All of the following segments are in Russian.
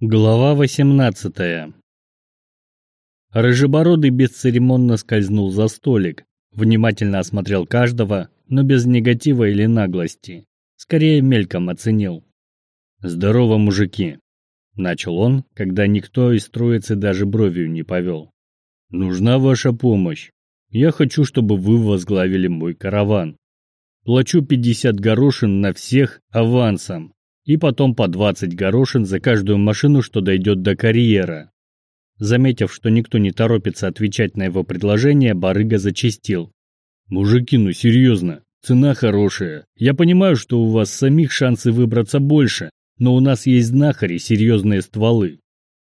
Глава 18 Рыжебородый бесцеремонно скользнул за столик, внимательно осмотрел каждого, но без негатива или наглости. Скорее мельком оценил. «Здорово, мужики!» – начал он, когда никто из троицы даже бровью не повел. «Нужна ваша помощь. Я хочу, чтобы вы возглавили мой караван. Плачу 50 горошин на всех авансом, и потом по 20 горошин за каждую машину, что дойдет до карьера. Заметив, что никто не торопится отвечать на его предложение, барыга зачистил. «Мужики, ну серьезно, цена хорошая. Я понимаю, что у вас самих шансы выбраться больше, но у нас есть знахари, серьезные стволы».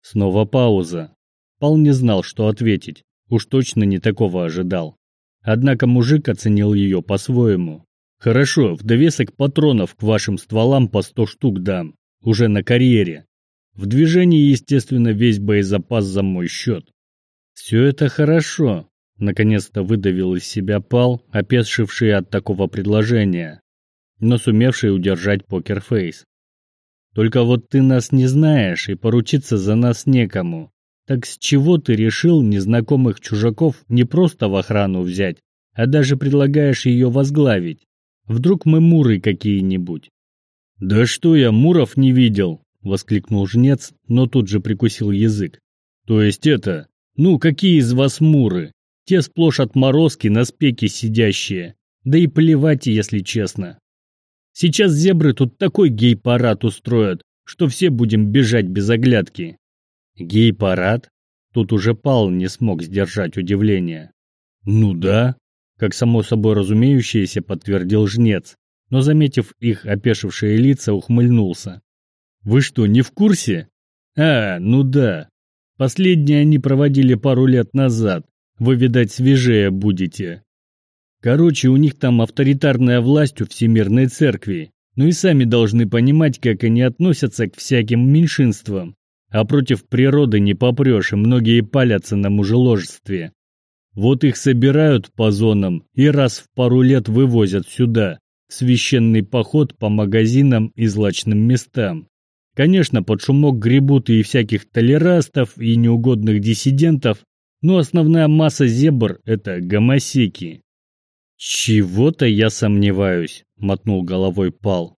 Снова пауза. Пал не знал, что ответить. Уж точно не такого ожидал. Однако мужик оценил ее по-своему. Хорошо, в довесок патронов к вашим стволам по 100 штук дам, уже на карьере. В движении, естественно, весь боезапас за мой счет. Все это хорошо, наконец-то выдавил из себя пал, опешивший от такого предложения, но сумевший удержать покерфейс. Только вот ты нас не знаешь и поручиться за нас некому. Так с чего ты решил незнакомых чужаков не просто в охрану взять, а даже предлагаешь ее возглавить? Вдруг мы муры какие-нибудь?» «Да что я, муров не видел!» — воскликнул жнец, но тут же прикусил язык. «То есть это... Ну, какие из вас муры? Те сплошь отморозки на спеке сидящие. Да и плевать, если честно. Сейчас зебры тут такой гей-парад устроят, что все будем бежать без оглядки». «Гей-парад?» Тут уже Пал не смог сдержать удивление. «Ну да, как само собой разумеющееся подтвердил жнец, но, заметив их опешившие лица, ухмыльнулся. «Вы что, не в курсе?» «А, ну да. Последние они проводили пару лет назад. Вы, видать, свежее будете. Короче, у них там авторитарная власть у Всемирной Церкви. Ну и сами должны понимать, как они относятся к всяким меньшинствам. А против природы не попрешь, и многие палятся на мужеложестве. Вот их собирают по зонам и раз в пару лет вывозят сюда, в священный поход по магазинам и злачным местам. Конечно, под шумок гребут и всяких толерастов, и неугодных диссидентов, но основная масса зебр – это гомосеки. «Чего-то я сомневаюсь», – мотнул головой Пал.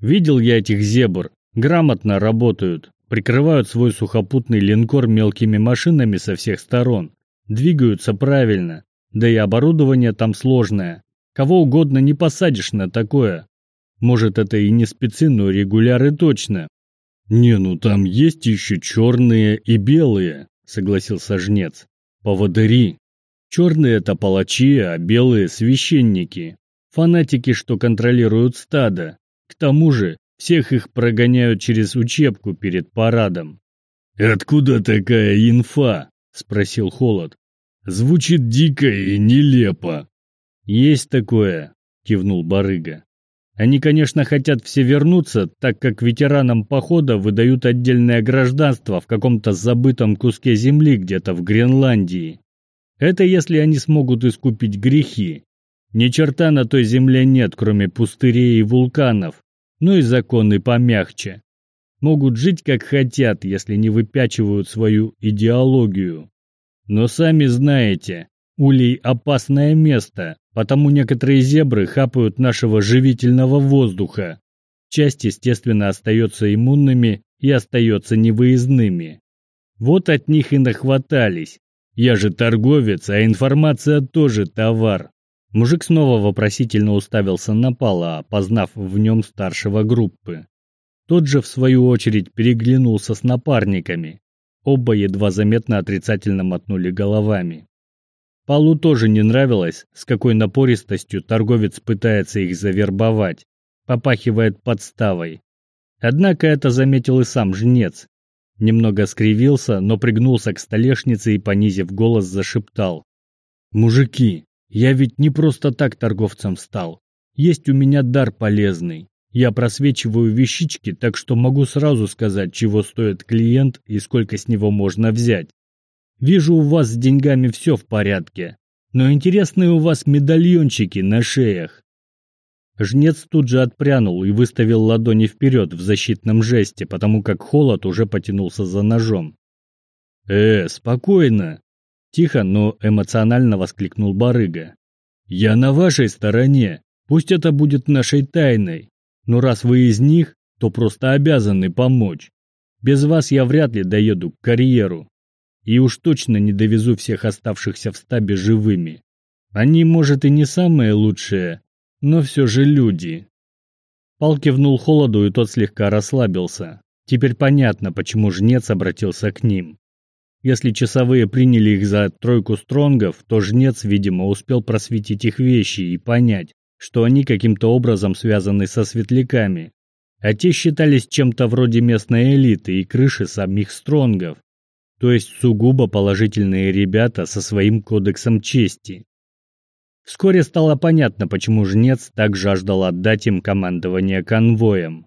«Видел я этих зебр, грамотно работают, прикрывают свой сухопутный линкор мелкими машинами со всех сторон, Двигаются правильно, да и оборудование там сложное. Кого угодно не посадишь на такое. Может, это и не спецы, но регуляры точно. Не, ну там есть еще черные и белые, согласился жнец. Поводыри. Черные это палачи, а белые священники. Фанатики, что контролируют стадо. К тому же, всех их прогоняют через учебку перед парадом. «Откуда такая инфа?» Спросил Холод. Звучит дико и нелепо. Есть такое, кивнул Барыга. Они, конечно, хотят все вернуться, так как ветеранам похода выдают отдельное гражданство в каком-то забытом куске земли где-то в Гренландии. Это если они смогут искупить грехи. Ни черта на той земле нет, кроме пустырей и вулканов, ну и законы помягче могут жить как хотят, если не выпячивают свою идеологию. Но сами знаете, Улей – опасное место, потому некоторые зебры хапают нашего живительного воздуха. Часть, естественно, остается иммунными и остается невыездными. Вот от них и нахватались. Я же торговец, а информация тоже товар. Мужик снова вопросительно уставился на Пала, опознав в нем старшего группы. Тот же, в свою очередь, переглянулся с напарниками. Оба едва заметно отрицательно мотнули головами. Палу тоже не нравилось, с какой напористостью торговец пытается их завербовать, попахивает подставой. Однако это заметил и сам жнец. Немного скривился, но пригнулся к столешнице и, понизив голос, зашептал. «Мужики, я ведь не просто так торговцем стал. Есть у меня дар полезный. Я просвечиваю вещички, так что могу сразу сказать, чего стоит клиент и сколько с него можно взять. Вижу, у вас с деньгами все в порядке, но интересные у вас медальончики на шеях. Жнец тут же отпрянул и выставил ладони вперед в защитном жесте, потому как холод уже потянулся за ножом. «Э, спокойно!» – тихо, но эмоционально воскликнул барыга. «Я на вашей стороне. Пусть это будет нашей тайной. Но раз вы из них, то просто обязаны помочь. Без вас я вряд ли доеду к карьеру. И уж точно не довезу всех оставшихся в стабе живыми. Они, может, и не самые лучшие, но все же люди. Пал кивнул холоду, и тот слегка расслабился. Теперь понятно, почему жнец обратился к ним. Если часовые приняли их за тройку стронгов, то жнец, видимо, успел просветить их вещи и понять, что они каким-то образом связаны со светляками. А те считались чем-то вроде местной элиты и крыши самих стронгов. То есть сугубо положительные ребята со своим кодексом чести. Вскоре стало понятно, почему жнец так жаждал отдать им командование конвоем.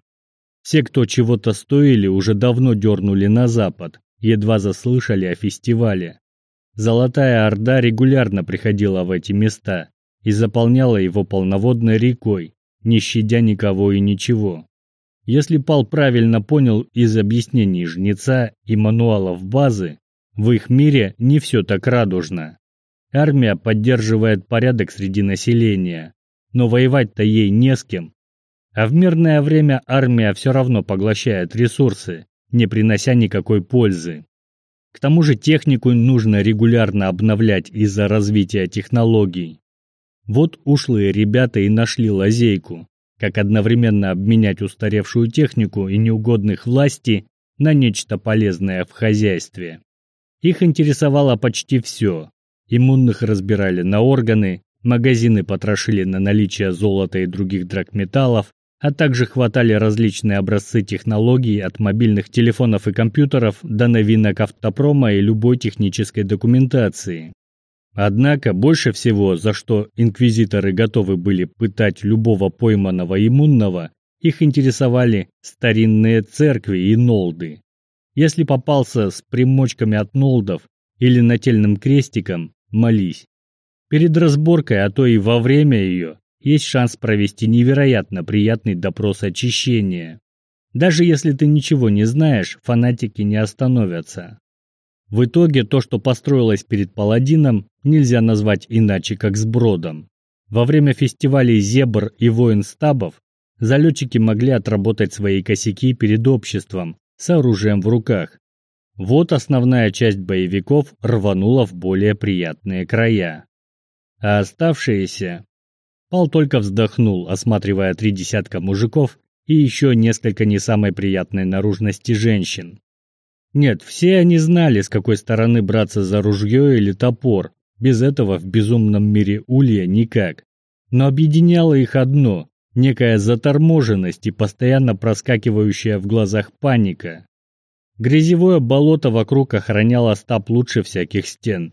Все, кто чего-то стоили, уже давно дернули на запад, едва заслышали о фестивале. Золотая Орда регулярно приходила в эти места и заполняла его полноводной рекой, не щадя никого и ничего. Если Пал правильно понял из объяснений жнеца и мануалов базы, в их мире не все так радужно. Армия поддерживает порядок среди населения, но воевать-то ей не с кем. А в мирное время армия все равно поглощает ресурсы, не принося никакой пользы. К тому же технику нужно регулярно обновлять из-за развития технологий. Вот ушлые ребята и нашли лазейку, как одновременно обменять устаревшую технику и неугодных власти на нечто полезное в хозяйстве. Их интересовало почти все, Иммунных разбирали на органы, магазины потрошили на наличие золота и других драгметаллов, а также хватали различные образцы технологий от мобильных телефонов и компьютеров до новинок автопрома и любой технической документации. Однако больше всего, за что инквизиторы готовы были пытать любого пойманного иммунного, их интересовали старинные церкви и нолды. Если попался с примочками от нолдов или нательным крестиком, молись. Перед разборкой, а то и во время ее, есть шанс провести невероятно приятный допрос очищения. Даже если ты ничего не знаешь, фанатики не остановятся. В итоге то, что построилось перед паладином, нельзя назвать иначе, как сбродом. Во время фестивалей «Зебр» и «Воин стабов» залетчики могли отработать свои косяки перед обществом с оружием в руках. Вот основная часть боевиков рванула в более приятные края. А оставшиеся... Пал только вздохнул, осматривая три десятка мужиков и еще несколько не самой приятной наружности женщин. Нет, все они знали, с какой стороны браться за ружье или топор. Без этого в безумном мире улья никак. Но объединяло их одно – некая заторможенность и постоянно проскакивающая в глазах паника. Грязевое болото вокруг охраняло стаб лучше всяких стен.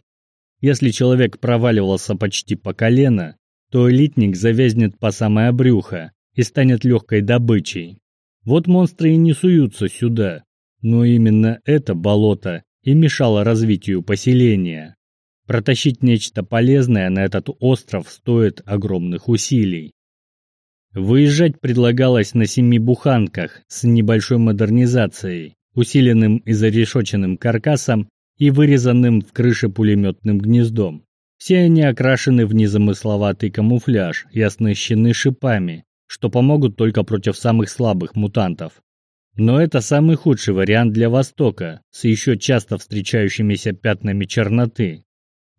Если человек проваливался почти по колено, то элитник завязнет по самое брюхо и станет легкой добычей. Вот монстры и не суются сюда, но именно это болото и мешало развитию поселения. Протащить нечто полезное на этот остров стоит огромных усилий. Выезжать предлагалось на семи буханках с небольшой модернизацией усиленным и зарешоченным каркасом и вырезанным в крыше пулеметным гнездом. Все они окрашены в незамысловатый камуфляж и оснащены шипами, что помогут только против самых слабых мутантов. Но это самый худший вариант для Востока, с еще часто встречающимися пятнами черноты.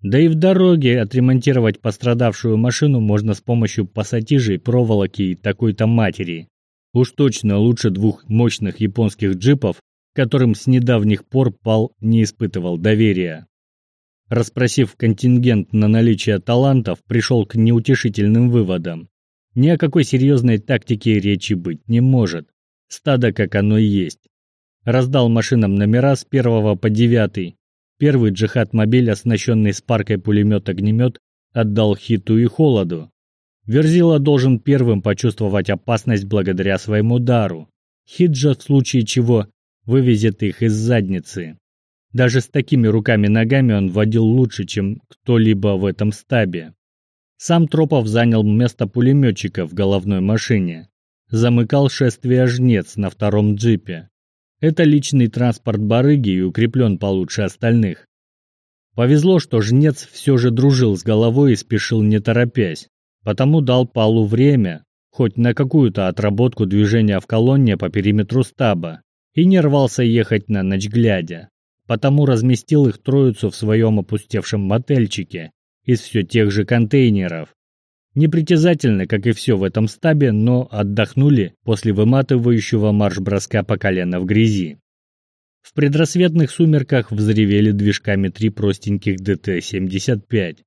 Да и в дороге отремонтировать пострадавшую машину можно с помощью пассатижей, проволоки и такой-то матери. Уж точно лучше двух мощных японских джипов которым с недавних пор Пал не испытывал доверия. Распросив контингент на наличие талантов, пришел к неутешительным выводам. Ни о какой серьезной тактике речи быть не может. Стадо как оно и есть. Раздал машинам номера с первого по девятый. Первый джихад-мобиль, оснащенный спаркой пулемет-огнемет, отдал Хиту и Холоду. Верзила должен первым почувствовать опасность благодаря своему дару. Хит же, в случае чего, вывезет их из задницы. Даже с такими руками-ногами он водил лучше, чем кто-либо в этом стабе. Сам Тропов занял место пулеметчика в головной машине. Замыкал шествие жнец на втором джипе. Это личный транспорт барыги и укреплен получше остальных. Повезло, что жнец все же дружил с головой и спешил не торопясь, потому дал Палу время, хоть на какую-то отработку движения в колонне по периметру стаба, и не рвался ехать на ночь глядя. Потому разместил их троицу в своем опустевшем мотельчике из все тех же контейнеров. Непритязательны, как и все в этом стабе, но отдохнули после выматывающего марш-броска по колено в грязи. В предрассветных сумерках взревели движками три простеньких ДТ-75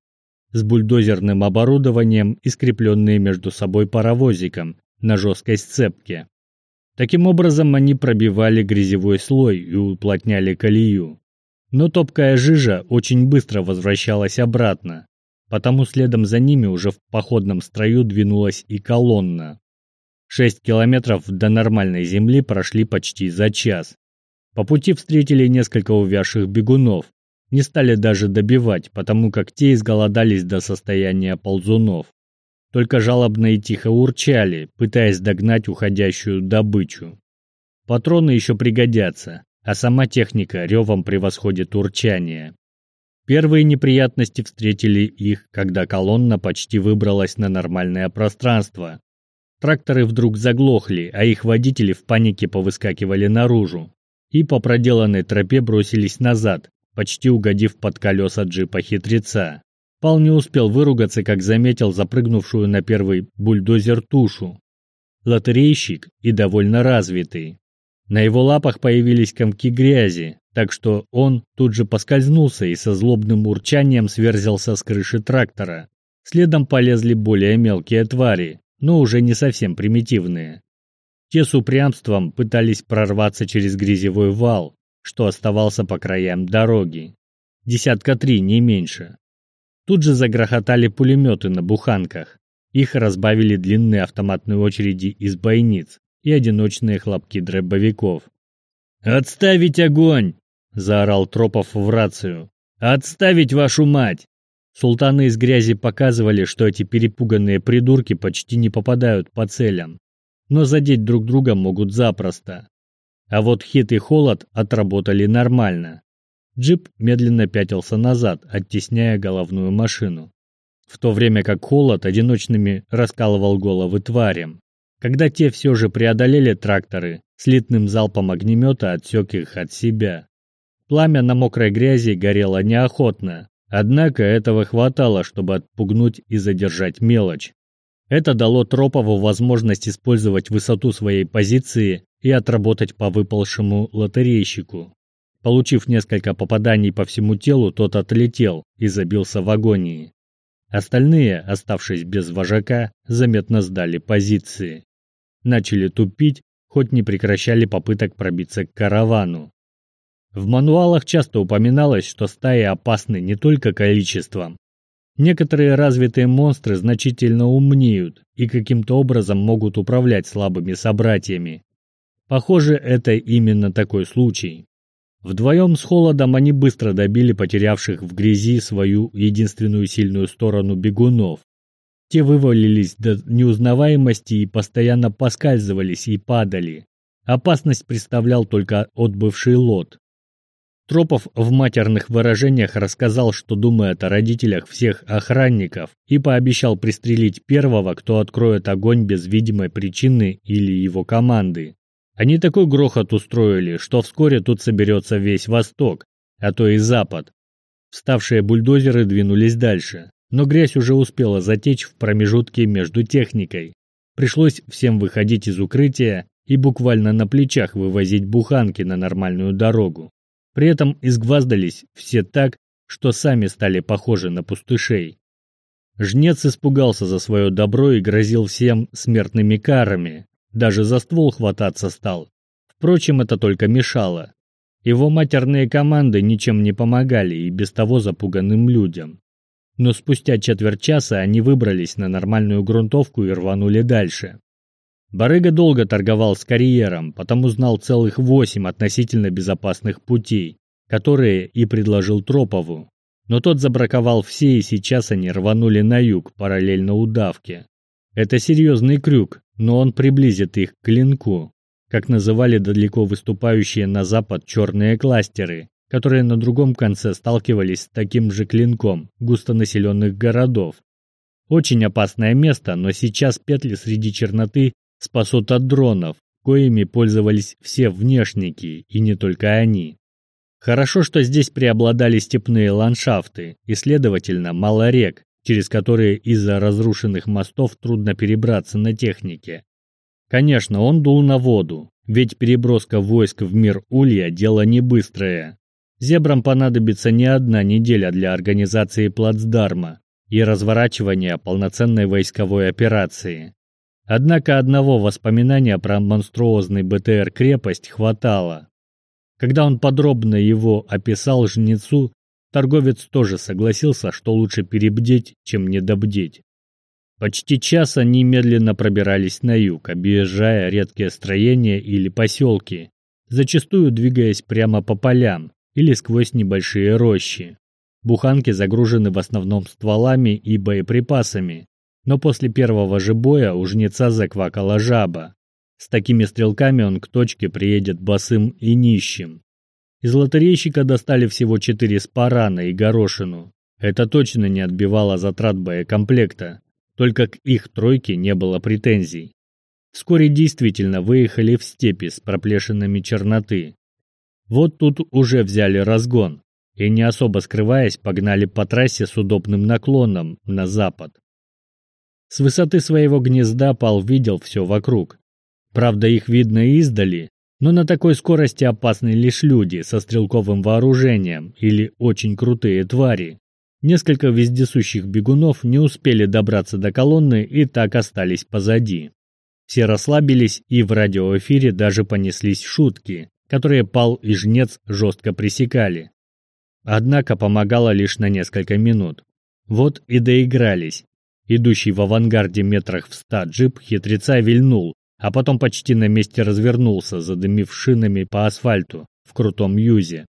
с бульдозерным оборудованием и скрепленные между собой паровозиком на жесткой сцепке. Таким образом они пробивали грязевой слой и уплотняли колею. Но топкая жижа очень быстро возвращалась обратно, потому следом за ними уже в походном строю двинулась и колонна. Шесть километров до нормальной земли прошли почти за час. По пути встретили несколько увязших бегунов, не стали даже добивать, потому как те изголодались до состояния ползунов. Только жалобно и тихо урчали, пытаясь догнать уходящую добычу. Патроны еще пригодятся, а сама техника ревом превосходит урчание. Первые неприятности встретили их, когда колонна почти выбралась на нормальное пространство. Тракторы вдруг заглохли, а их водители в панике повыскакивали наружу и по проделанной тропе бросились назад, почти угодив под колеса джипа хитреца. Пал не успел выругаться, как заметил запрыгнувшую на первый бульдозер тушу. Лотерейщик и довольно развитый. На его лапах появились комки грязи, так что он тут же поскользнулся и со злобным урчанием сверзился с крыши трактора. Следом полезли более мелкие твари, но уже не совсем примитивные. Те с упрямством пытались прорваться через грязевой вал, что оставался по краям дороги. Десятка три, не меньше. Тут же загрохотали пулеметы на буханках. Их разбавили длинные автоматные очереди из бойниц и одиночные хлопки дробовиков. «Отставить огонь!» – заорал Тропов в рацию. «Отставить вашу мать!» Султаны из грязи показывали, что эти перепуганные придурки почти не попадают по целям, но задеть друг друга могут запросто. А вот хит и холод отработали нормально. Джип медленно пятился назад, оттесняя головную машину. В то время как холод одиночными раскалывал головы тварям. Когда те все же преодолели тракторы, слитным залпом огнемета отсек их от себя. Пламя на мокрой грязи горело неохотно, однако этого хватало, чтобы отпугнуть и задержать мелочь. Это дало Тропову возможность использовать высоту своей позиции и отработать по выпалшему лотерейщику. Получив несколько попаданий по всему телу, тот отлетел и забился в агонии. Остальные, оставшись без вожака, заметно сдали позиции. Начали тупить, хоть не прекращали попыток пробиться к каравану. В мануалах часто упоминалось, что стаи опасны не только количеством. Некоторые развитые монстры значительно умнеют и каким-то образом могут управлять слабыми собратьями. Похоже, это именно такой случай. Вдвоем с холодом они быстро добили потерявших в грязи свою единственную сильную сторону бегунов. Те вывалились до неузнаваемости и постоянно поскальзывались и падали. Опасность представлял только отбывший лот. Тропов в матерных выражениях рассказал, что думает о родителях всех охранников и пообещал пристрелить первого, кто откроет огонь без видимой причины или его команды. Они такой грохот устроили, что вскоре тут соберется весь Восток, а то и Запад. Вставшие бульдозеры двинулись дальше, но грязь уже успела затечь в промежутке между техникой. Пришлось всем выходить из укрытия и буквально на плечах вывозить буханки на нормальную дорогу. При этом изгваздались все так, что сами стали похожи на пустышей. Жнец испугался за свое добро и грозил всем смертными карами, даже за ствол хвататься стал. Впрочем, это только мешало. Его матерные команды ничем не помогали и без того запуганным людям. Но спустя четверть часа они выбрались на нормальную грунтовку и рванули дальше. Барыга долго торговал с карьером, потому знал целых восемь относительно безопасных путей, которые и предложил Тропову. Но тот забраковал все, и сейчас они рванули на юг, параллельно удавке. Это серьезный крюк, но он приблизит их к клинку, как называли далеко выступающие на запад черные кластеры, которые на другом конце сталкивались с таким же клинком густонаселенных городов. Очень опасное место, но сейчас петли среди черноты спасут от дронов, коими пользовались все внешники, и не только они. Хорошо, что здесь преобладали степные ландшафты, и, следовательно, мало рек, через которые из-за разрушенных мостов трудно перебраться на технике. Конечно, он дул на воду, ведь переброска войск в мир Улья – дело не быстрое. Зебрам понадобится не одна неделя для организации плацдарма и разворачивания полноценной войсковой операции. Однако одного воспоминания про монструозный БТР-крепость хватало. Когда он подробно его описал жнецу, торговец тоже согласился, что лучше перебдеть, чем недобдеть. Почти час они медленно пробирались на юг, объезжая редкие строения или поселки, зачастую двигаясь прямо по полям или сквозь небольшие рощи. Буханки загружены в основном стволами и боеприпасами, но после первого же боя у жнеца заквакала жаба. С такими стрелками он к точке приедет босым и нищим. Из лотерейщика достали всего четыре спарана и горошину. Это точно не отбивало затрат боекомплекта, только к их тройке не было претензий. Вскоре действительно выехали в степи с проплешинами черноты. Вот тут уже взяли разгон и, не особо скрываясь, погнали по трассе с удобным наклоном на запад. С высоты своего гнезда Пал видел все вокруг. Правда, их видно издали, но на такой скорости опасны лишь люди со стрелковым вооружением или очень крутые твари. Несколько вездесущих бегунов не успели добраться до колонны и так остались позади. Все расслабились, и в радиоэфире даже понеслись шутки, которые Пал и Жнец жестко пресекали. Однако помогало лишь на несколько минут. Вот и доигрались. Идущий в авангарде метрах в ста джип хитреца вильнул, а потом почти на месте развернулся, задымив шинами по асфальту в крутом юзе.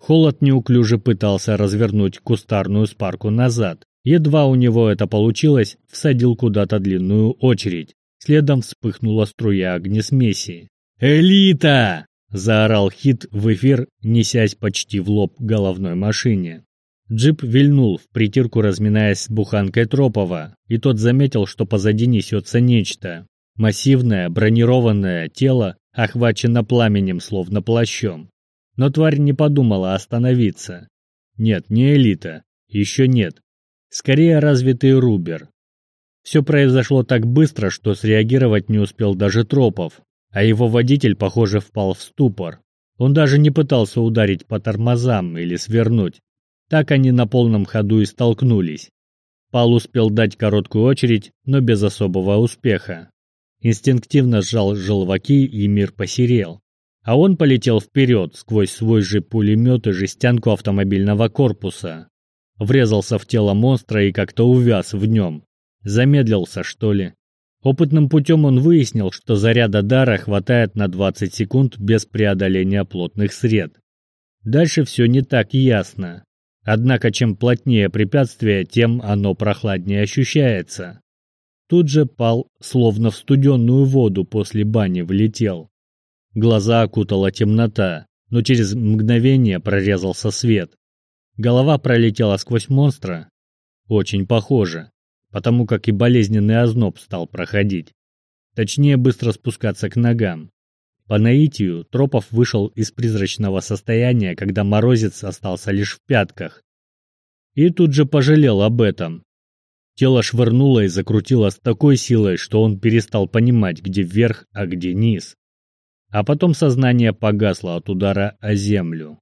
Холод неуклюже пытался развернуть кустарную спарку назад. Едва у него это получилось, всадил куда-то длинную очередь. Следом вспыхнула струя огнесмеси. «Элита!» – заорал Хит в эфир, несясь почти в лоб головной машине. Джип вильнул, в притирку разминаясь с буханкой Тропова, и тот заметил, что позади несется нечто. Массивное, бронированное тело охвачено пламенем, словно плащом. Но тварь не подумала остановиться. Нет, не элита. Еще нет. Скорее развитый Рубер. Все произошло так быстро, что среагировать не успел даже Тропов, а его водитель, похоже, впал в ступор. Он даже не пытался ударить по тормозам или свернуть. Так они на полном ходу и столкнулись. Пал успел дать короткую очередь, но без особого успеха. Инстинктивно сжал желваки, и мир посерел а он полетел вперед сквозь свой же пулемет и жестянку автомобильного корпуса. Врезался в тело монстра и как-то увяз в нем. Замедлился, что ли. Опытным путем он выяснил, что заряда дара хватает на 20 секунд без преодоления плотных сред. Дальше все не так ясно. Однако чем плотнее препятствие, тем оно прохладнее ощущается. Тут же пал, словно в студенную воду после бани влетел. Глаза окутала темнота, но через мгновение прорезался свет. Голова пролетела сквозь монстра. Очень похоже, потому как и болезненный озноб стал проходить. Точнее, быстро спускаться к ногам. По наитию Тропов вышел из призрачного состояния, когда морозец остался лишь в пятках. И тут же пожалел об этом. Тело швырнуло и закрутило с такой силой, что он перестал понимать, где вверх, а где низ. А потом сознание погасло от удара о землю.